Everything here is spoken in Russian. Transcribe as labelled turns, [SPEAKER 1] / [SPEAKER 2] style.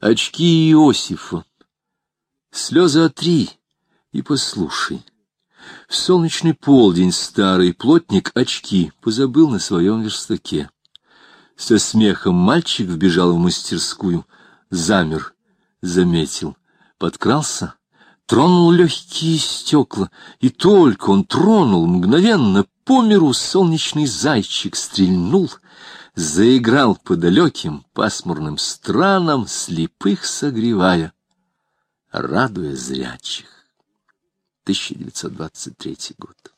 [SPEAKER 1] Очки Иосифа. Слезы отри и послушай. В солнечный полдень старый плотник очки позабыл на своем верстаке. Со смехом мальчик вбежал в мастерскую, замер, заметил, подкрался, тронул легкие стекла, и только он тронул, мгновенно по миру солнечный зайчик стрельнул, заиграл по далеким пасмурным странам, слепых согревая, радуя зрячих. 1923 год.